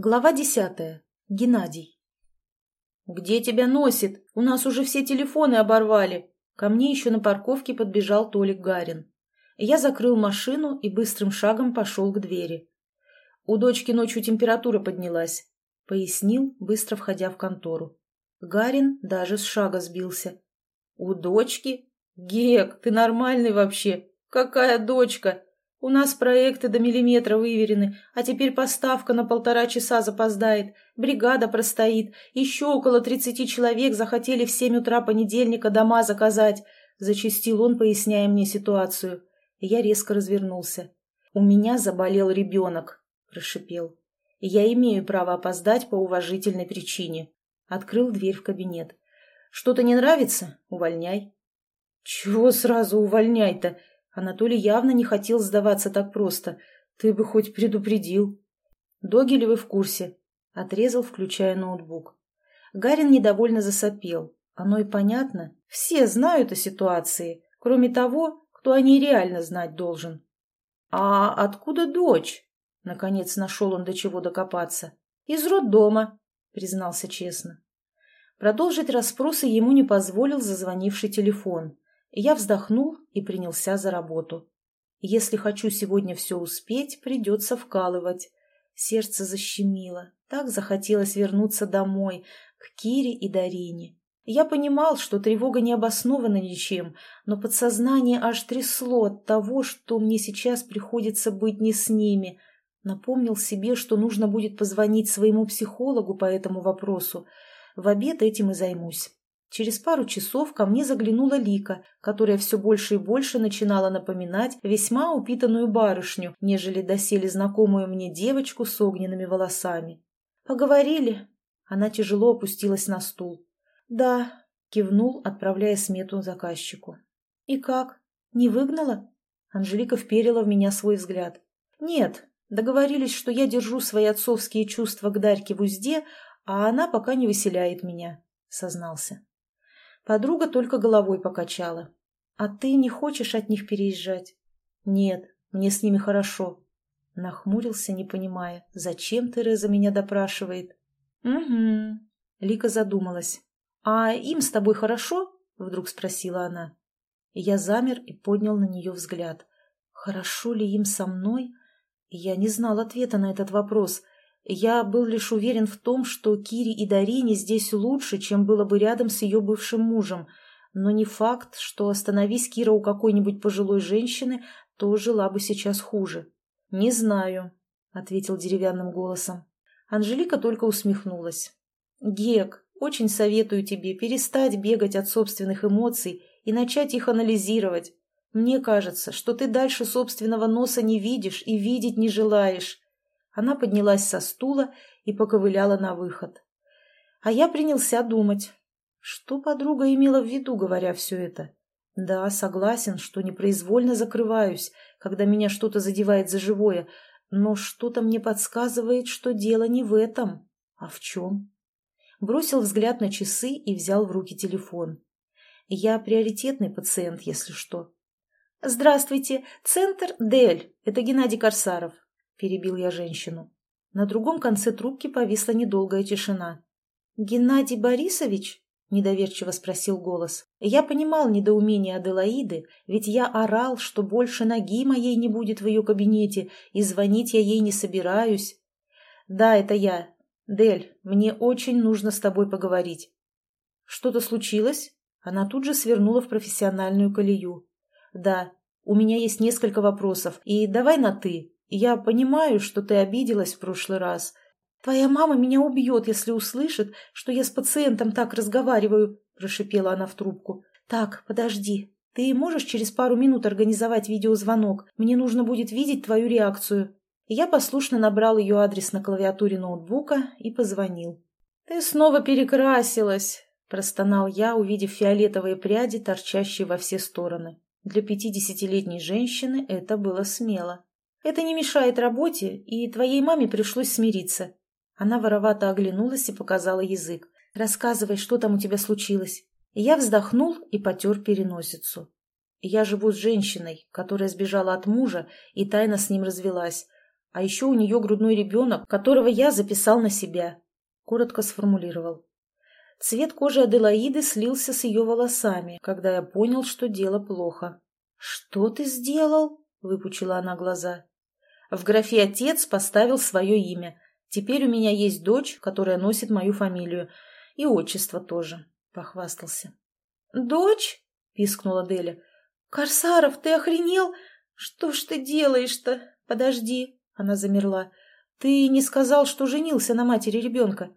Глава десятая. Геннадий. «Где тебя носит? У нас уже все телефоны оборвали!» Ко мне еще на парковке подбежал Толик Гарин. Я закрыл машину и быстрым шагом пошел к двери. У дочки ночью температура поднялась, пояснил, быстро входя в контору. Гарин даже с шага сбился. «У дочки? Гек, ты нормальный вообще? Какая дочка? У нас проекты до миллиметра выверены, а теперь поставка на полтора часа запоздает, бригада простоит, еще около тридцати человек захотели в семь утра понедельника дома заказать», — зачастил он, поясняя мне ситуацию. Я резко развернулся. «У меня заболел ребенок», — прошипел. «Я имею право опоздать по уважительной причине». Открыл дверь в кабинет. «Что-то не нравится? Увольняй». «Чего сразу увольняй-то?» Анатолий явно не хотел сдаваться так просто. Ты бы хоть предупредил. Догилевы в курсе. Отрезал, включая ноутбук. Гарин недовольно засопел. Оно и понятно. Все знают о ситуации, кроме того, кто о ней реально знать должен. «А откуда дочь?» Наконец нашел он до чего докопаться. «Из роддома», признался честно. Продолжить расспросы ему не позволил зазвонивший телефон. Я вздохнул и принялся за работу. Если хочу сегодня все успеть, придется вкалывать. Сердце защемило. Так захотелось вернуться домой, к Кире и Дарине. Я понимал, что тревога не обоснована ничем, но подсознание аж трясло от того, что мне сейчас приходится быть не с ними. Напомнил себе, что нужно будет позвонить своему психологу по этому вопросу. В обед этим и займусь. Через пару часов ко мне заглянула Лика, которая все больше и больше начинала напоминать весьма упитанную барышню, нежели доселе знакомую мне девочку с огненными волосами. «Поговорили?» Она тяжело опустилась на стул. «Да», — кивнул, отправляя смету заказчику. «И как? Не выгнала?» Анжелика вперила в меня свой взгляд. «Нет, договорились, что я держу свои отцовские чувства к Дарьке в узде, а она пока не выселяет меня», — сознался. Подруга только головой покачала. «А ты не хочешь от них переезжать?» «Нет, мне с ними хорошо». Нахмурился, не понимая, зачем Тереза меня допрашивает. «Угу». Лика задумалась. «А им с тобой хорошо?» — вдруг спросила она. Я замер и поднял на нее взгляд. «Хорошо ли им со мной?» Я не знал ответа на этот вопрос — я был лишь уверен в том, что Кире и Дарине здесь лучше, чем было бы рядом с ее бывшим мужем. Но не факт, что остановись Кира у какой-нибудь пожилой женщины, то жила бы сейчас хуже. «Не знаю», — ответил деревянным голосом. Анжелика только усмехнулась. «Гек, очень советую тебе перестать бегать от собственных эмоций и начать их анализировать. Мне кажется, что ты дальше собственного носа не видишь и видеть не желаешь. Она поднялась со стула и поковыляла на выход. А я принялся думать, что подруга имела в виду, говоря все это. Да, согласен, что непроизвольно закрываюсь, когда меня что-то задевает за живое, но что-то мне подсказывает, что дело не в этом. А в чем? Бросил взгляд на часы и взял в руки телефон. Я приоритетный пациент, если что. «Здравствуйте, центр Дель. Это Геннадий Корсаров перебил я женщину. На другом конце трубки повисла недолгая тишина. «Геннадий Борисович?» – недоверчиво спросил голос. Я понимал недоумение Аделаиды, ведь я орал, что больше ноги моей не будет в ее кабинете, и звонить я ей не собираюсь. «Да, это я. Дель, мне очень нужно с тобой поговорить». «Что-то случилось?» Она тут же свернула в профессиональную колею. «Да, у меня есть несколько вопросов, и давай на «ты». Я понимаю, что ты обиделась в прошлый раз. Твоя мама меня убьет, если услышит, что я с пациентом так разговариваю, прошипела она в трубку. Так, подожди. Ты можешь через пару минут организовать видеозвонок? Мне нужно будет видеть твою реакцию. Я послушно набрал ее адрес на клавиатуре ноутбука и позвонил. «Ты снова перекрасилась!» – простонал я, увидев фиолетовые пряди, торчащие во все стороны. Для пятидесятилетней женщины это было смело. Это не мешает работе, и твоей маме пришлось смириться. Она воровато оглянулась и показала язык. Рассказывай, что там у тебя случилось. я вздохнул и потер переносицу. Я живу с женщиной, которая сбежала от мужа и тайно с ним развелась. А еще у нее грудной ребенок, которого я записал на себя. Коротко сформулировал. Цвет кожи Аделаиды слился с ее волосами, когда я понял, что дело плохо. «Что ты сделал?» — выпучила она глаза. В графе «Отец» поставил свое имя. Теперь у меня есть дочь, которая носит мою фамилию. И отчество тоже, — похвастался. «Дочь?» — пискнула Деля. «Корсаров, ты охренел? Что ж ты делаешь-то? Подожди!» — она замерла. «Ты не сказал, что женился на матери ребенка?»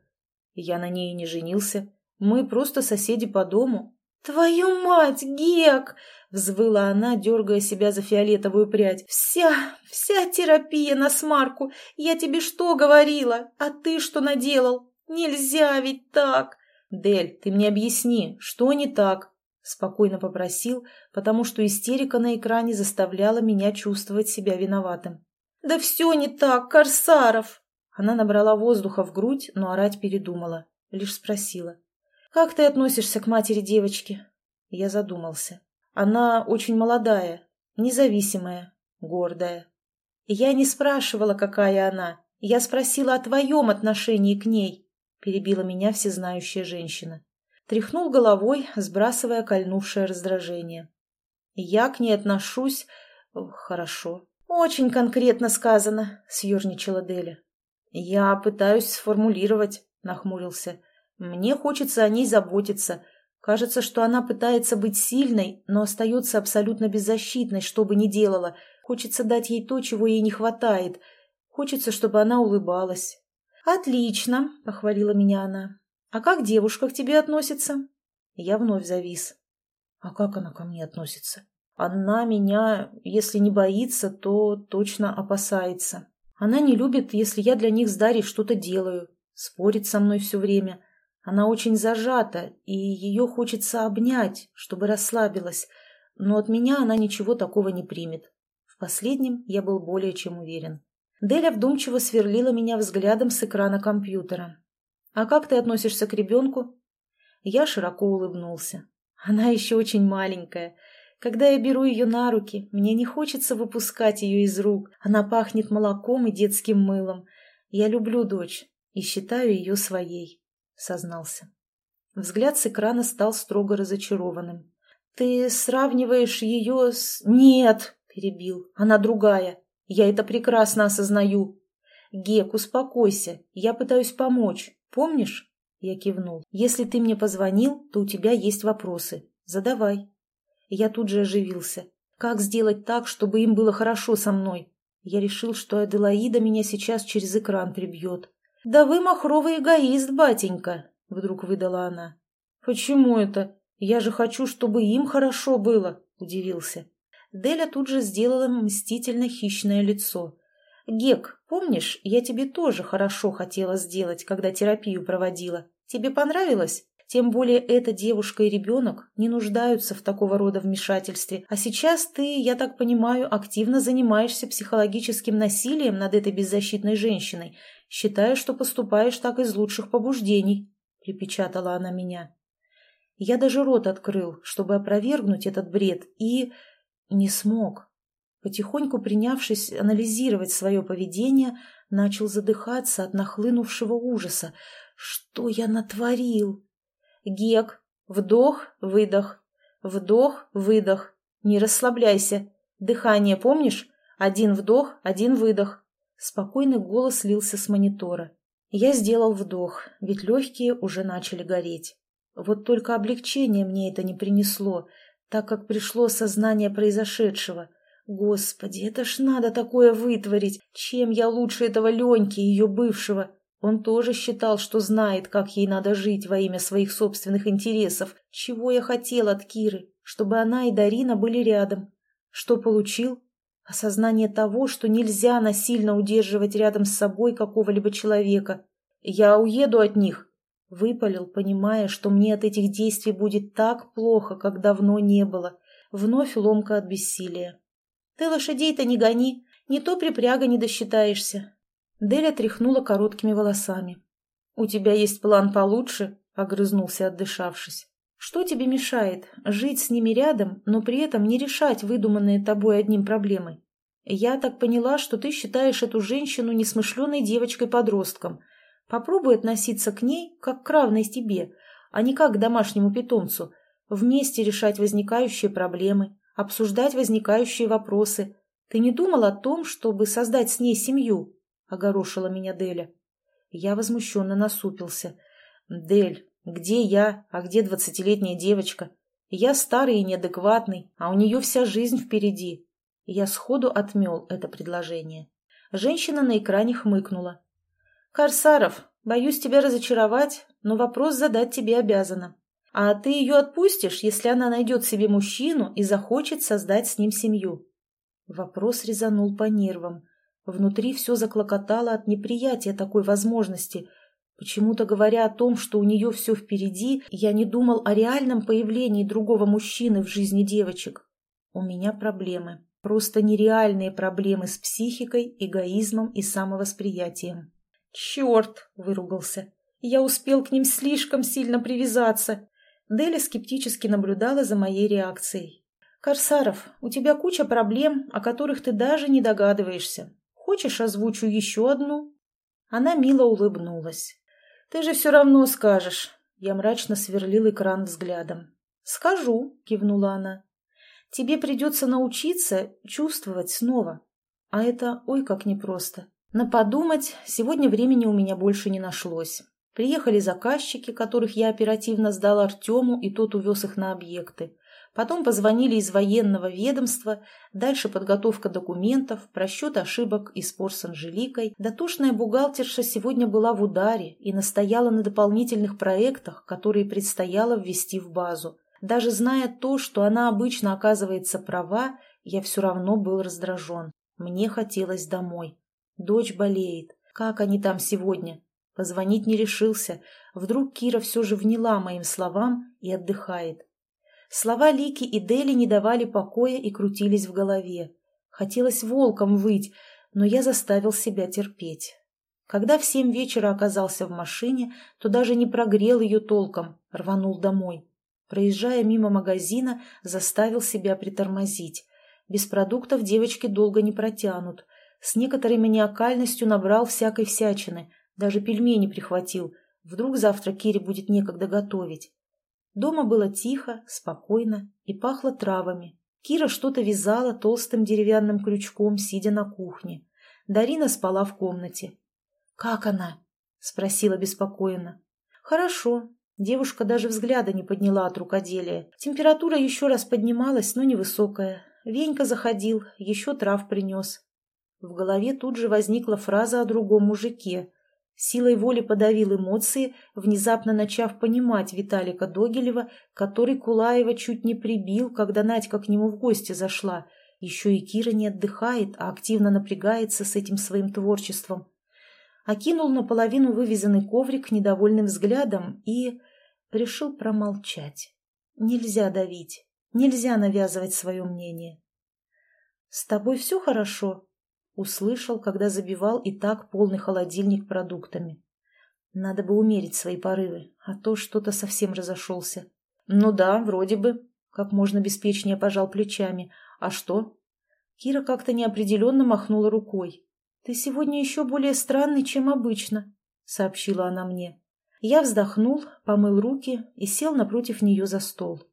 Я на ней не женился. Мы просто соседи по дому. «Твою мать, Гек!» — взвыла она, дергая себя за фиолетовую прядь. «Вся, вся терапия на смарку! Я тебе что говорила? А ты что наделал? Нельзя ведь так!» «Дель, ты мне объясни, что не так?» — спокойно попросил, потому что истерика на экране заставляла меня чувствовать себя виноватым. «Да все не так, Корсаров!» Она набрала воздуха в грудь, но орать передумала. Лишь спросила. «Как ты относишься к матери девочки?» Я задумался. Она очень молодая, независимая, гордая. Я не спрашивала, какая она. Я спросила о твоем отношении к ней, перебила меня всезнающая женщина. Тряхнул головой, сбрасывая кольнувшее раздражение. Я к ней отношусь... Хорошо. Очень конкретно сказано, съерничала Деля. Я пытаюсь сформулировать, нахмурился. Мне хочется о ней заботиться. Кажется, что она пытается быть сильной, но остается абсолютно беззащитной, что бы ни делала. Хочется дать ей то, чего ей не хватает. Хочется, чтобы она улыбалась. «Отлично», — похвалила меня она. «А как девушка к тебе относится?» Я вновь завис. «А как она ко мне относится?» «Она меня, если не боится, то точно опасается. Она не любит, если я для них с Дарьей что-то делаю, спорит со мной все время». Она очень зажата, и ее хочется обнять, чтобы расслабилась, но от меня она ничего такого не примет. В последнем я был более чем уверен. Деля вдумчиво сверлила меня взглядом с экрана компьютера. «А как ты относишься к ребенку?» Я широко улыбнулся. «Она еще очень маленькая. Когда я беру ее на руки, мне не хочется выпускать ее из рук. Она пахнет молоком и детским мылом. Я люблю дочь и считаю ее своей» сознался. Взгляд с экрана стал строго разочарованным. «Ты сравниваешь ее с...» «Нет!» — перебил. «Она другая. Я это прекрасно осознаю. Гек, успокойся. Я пытаюсь помочь. Помнишь?» Я кивнул. «Если ты мне позвонил, то у тебя есть вопросы. Задавай». Я тут же оживился. «Как сделать так, чтобы им было хорошо со мной?» Я решил, что Аделаида меня сейчас через экран прибьет. «Да вы махровый эгоист, батенька!» — вдруг выдала она. «Почему это? Я же хочу, чтобы им хорошо было!» — удивился. Деля тут же сделала мстительно хищное лицо. «Гек, помнишь, я тебе тоже хорошо хотела сделать, когда терапию проводила. Тебе понравилось? Тем более эта девушка и ребенок не нуждаются в такого рода вмешательстве. А сейчас ты, я так понимаю, активно занимаешься психологическим насилием над этой беззащитной женщиной считая, что поступаешь так из лучших побуждений», — припечатала она меня. Я даже рот открыл, чтобы опровергнуть этот бред, и... не смог. Потихоньку принявшись анализировать свое поведение, начал задыхаться от нахлынувшего ужаса. Что я натворил? Гек, вдох, выдох, вдох, выдох. Не расслабляйся. Дыхание помнишь? Один вдох, один выдох. Спокойный голос лился с монитора. Я сделал вдох, ведь легкие уже начали гореть. Вот только облегчение мне это не принесло, так как пришло сознание произошедшего. Господи, это ж надо такое вытворить! Чем я лучше этого Леньки, ее бывшего? Он тоже считал, что знает, как ей надо жить во имя своих собственных интересов. Чего я хотел от Киры? Чтобы она и Дарина были рядом. Что получил? Осознание того, что нельзя насильно удерживать рядом с собой какого-либо человека. «Я уеду от них», — выпалил, понимая, что мне от этих действий будет так плохо, как давно не было. Вновь ломка от бессилия. «Ты лошадей-то не гони, не то припряга не досчитаешься». Деля тряхнула короткими волосами. «У тебя есть план получше?» — огрызнулся, отдышавшись. Что тебе мешает жить с ними рядом, но при этом не решать выдуманные тобой одним проблемы? Я так поняла, что ты считаешь эту женщину несмышленой девочкой-подростком. Попробуй относиться к ней как к равной тебе, а не как к домашнему питомцу. Вместе решать возникающие проблемы, обсуждать возникающие вопросы. Ты не думал о том, чтобы создать с ней семью?» — огорошила меня Деля. Я возмущенно насупился. «Дель, где я, а где двадцатилетняя девочка? Я старый и неадекватный, а у нее вся жизнь впереди. Я сходу отмел это предложение. Женщина на экране хмыкнула. «Корсаров, боюсь тебя разочаровать, но вопрос задать тебе обязана. А ты ее отпустишь, если она найдет себе мужчину и захочет создать с ним семью?» Вопрос резанул по нервам. Внутри все заклокотало от неприятия такой возможности – Почему-то, говоря о том, что у нее все впереди, я не думал о реальном появлении другого мужчины в жизни девочек. У меня проблемы. Просто нереальные проблемы с психикой, эгоизмом и самовосприятием. «Черт!» – выругался. «Я успел к ним слишком сильно привязаться!» Деля скептически наблюдала за моей реакцией. «Корсаров, у тебя куча проблем, о которых ты даже не догадываешься. Хочешь, озвучу еще одну?» Она мило улыбнулась. «Ты же все равно скажешь!» Я мрачно сверлил экран взглядом. «Скажу», — кивнула она. «Тебе придется научиться чувствовать снова. А это ой как непросто. На подумать сегодня времени у меня больше не нашлось. Приехали заказчики, которых я оперативно сдал Артему, и тот увез их на объекты. Потом позвонили из военного ведомства, дальше подготовка документов, просчет ошибок и спор с Анжеликой. Дотошная бухгалтерша сегодня была в ударе и настояла на дополнительных проектах, которые предстояло ввести в базу. Даже зная то, что она обычно оказывается права, я все равно был раздражен. Мне хотелось домой. Дочь болеет. Как они там сегодня? Позвонить не решился. Вдруг Кира все же вняла моим словам и отдыхает. Слова Лики и Дели не давали покоя и крутились в голове. Хотелось волком выть, но я заставил себя терпеть. Когда в семь вечера оказался в машине, то даже не прогрел ее толком, рванул домой. Проезжая мимо магазина, заставил себя притормозить. Без продуктов девочки долго не протянут. С некоторой маниакальностью набрал всякой всячины, даже пельмени прихватил. Вдруг завтра Кире будет некогда готовить. Дома было тихо, спокойно и пахло травами. Кира что-то вязала толстым деревянным крючком, сидя на кухне. Дарина спала в комнате. «Как она?» — спросила беспокоенно. «Хорошо». Девушка даже взгляда не подняла от рукоделия. Температура еще раз поднималась, но невысокая. Венька заходил, еще трав принес. В голове тут же возникла фраза о другом мужике. Силой воли подавил эмоции, внезапно начав понимать Виталика Догилева, который Кулаева чуть не прибил, когда Надька к нему в гости зашла. Еще и Кира не отдыхает, а активно напрягается с этим своим творчеством. Окинул наполовину вывезенный коврик недовольным взглядом и решил промолчать. Нельзя давить, нельзя навязывать свое мнение. «С тобой все хорошо?» Услышал, когда забивал и так полный холодильник продуктами. Надо бы умерить свои порывы, а то что-то совсем разошелся. Ну да, вроде бы. Как можно беспечнее пожал плечами. А что? Кира как-то неопределенно махнула рукой. «Ты сегодня еще более странный, чем обычно», — сообщила она мне. Я вздохнул, помыл руки и сел напротив нее за стол.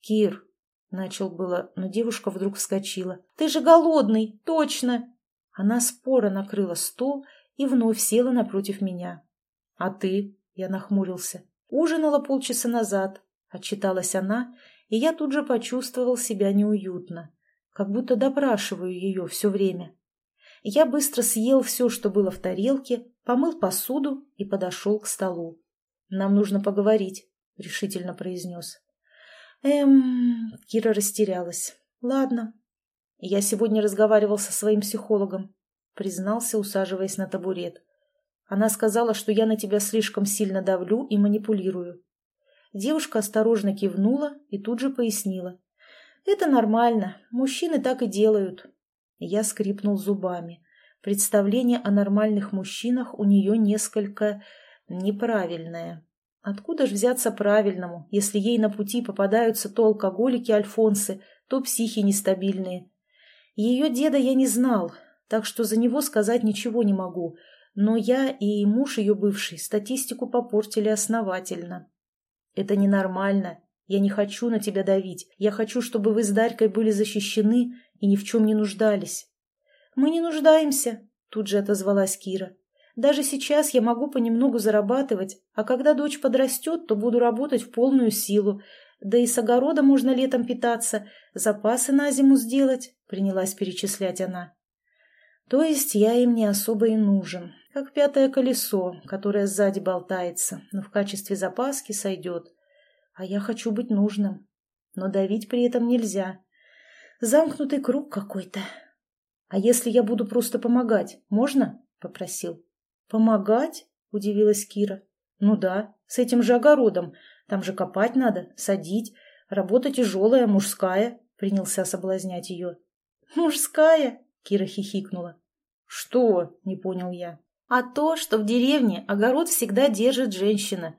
«Кир», — начал было, но девушка вдруг вскочила. «Ты же голодный, точно!» Она споро накрыла стол и вновь села напротив меня. «А ты?» — я нахмурился. «Ужинала полчаса назад», — отчиталась она, и я тут же почувствовал себя неуютно, как будто допрашиваю ее все время. Я быстро съел все, что было в тарелке, помыл посуду и подошел к столу. «Нам нужно поговорить», — решительно произнес. «Эм...» — Кира растерялась. «Ладно, я сегодня разговаривал со своим психологом, признался, усаживаясь на табурет. Она сказала, что я на тебя слишком сильно давлю и манипулирую. Девушка осторожно кивнула и тут же пояснила. «Это нормально. Мужчины так и делают». Я скрипнул зубами. Представление о нормальных мужчинах у нее несколько неправильное. Откуда же взяться правильному, если ей на пути попадаются то алкоголики Альфонсы, то психи нестабильные? Ее деда я не знал, так что за него сказать ничего не могу, но я и муж ее бывший статистику попортили основательно. Это ненормально. Я не хочу на тебя давить. Я хочу, чтобы вы с Дарькой были защищены и ни в чем не нуждались. Мы не нуждаемся, тут же отозвалась Кира. Даже сейчас я могу понемногу зарабатывать, а когда дочь подрастет, то буду работать в полную силу. Да и с огорода можно летом питаться, запасы на зиму сделать, принялась перечислять она. То есть я им не особо и нужен, как пятое колесо, которое сзади болтается, но в качестве запаски сойдет. А я хочу быть нужным, но давить при этом нельзя. Замкнутый круг какой-то. А если я буду просто помогать, можно? — попросил. «Помогать?» — удивилась Кира. «Ну да, с этим же огородом. Там же копать надо, садить. Работа тяжелая, мужская», — принялся соблазнять ее. «Мужская?» — Кира хихикнула. «Что?» — не понял я. «А то, что в деревне огород всегда держит женщина.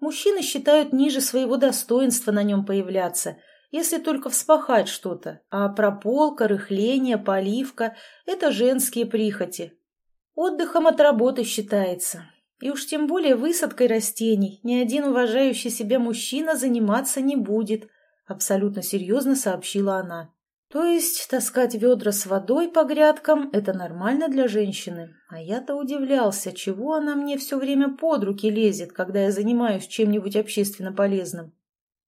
Мужчины считают ниже своего достоинства на нем появляться, если только вспахать что-то, а прополка, рыхление, поливка — это женские прихоти, Отдыхом от работы считается. И уж тем более высадкой растений ни один уважающий себя мужчина заниматься не будет, абсолютно серьезно сообщила она. То есть таскать ведра с водой по грядкам – это нормально для женщины. А я-то удивлялся, чего она мне все время под руки лезет, когда я занимаюсь чем-нибудь общественно полезным.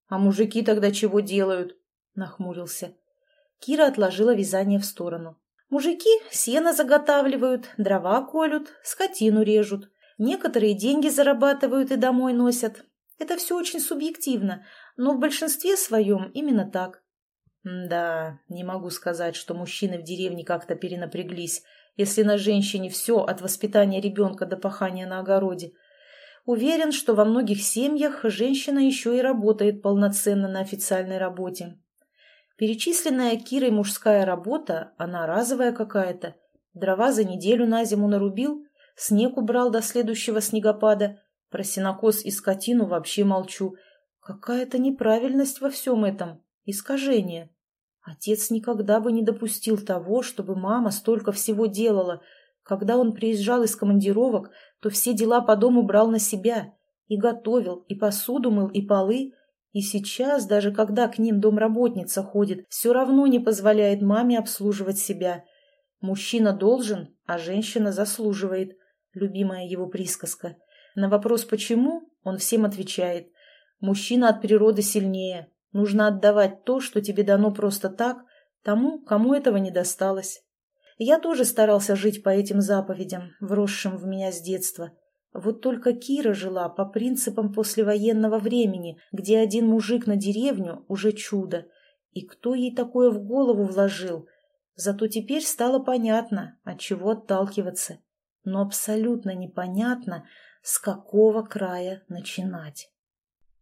«А мужики тогда чего делают?» – нахмурился. Кира отложила вязание в сторону. Мужики сено заготавливают, дрова колют, скотину режут. Некоторые деньги зарабатывают и домой носят. Это все очень субъективно, но в большинстве своем именно так. Да, не могу сказать, что мужчины в деревне как-то перенапряглись, если на женщине все от воспитания ребенка до пахания на огороде. Уверен, что во многих семьях женщина еще и работает полноценно на официальной работе. Перечисленная Кирой мужская работа, она разовая какая-то. Дрова за неделю на зиму нарубил, снег убрал до следующего снегопада. Про сенокос и скотину вообще молчу. Какая-то неправильность во всем этом, искажение. Отец никогда бы не допустил того, чтобы мама столько всего делала. Когда он приезжал из командировок, то все дела по дому брал на себя. И готовил, и посуду мыл, и полы – и сейчас, даже когда к ним домработница ходит, все равно не позволяет маме обслуживать себя. Мужчина должен, а женщина заслуживает. Любимая его присказка. На вопрос «почему?» он всем отвечает. Мужчина от природы сильнее. Нужно отдавать то, что тебе дано просто так, тому, кому этого не досталось. Я тоже старался жить по этим заповедям, вросшим в меня с детства. Вот только Кира жила по принципам послевоенного времени, где один мужик на деревню уже чудо. И кто ей такое в голову вложил? Зато теперь стало понятно, от чего отталкиваться. Но абсолютно непонятно, с какого края начинать.